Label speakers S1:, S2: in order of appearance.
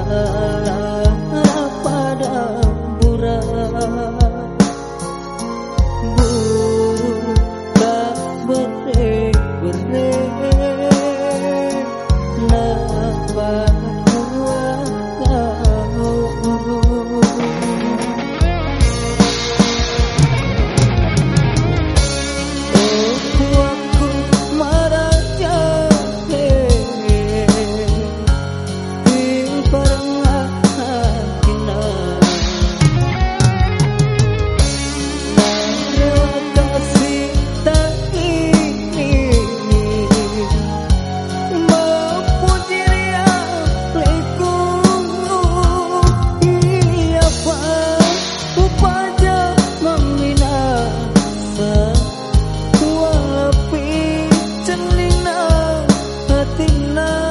S1: love. nothing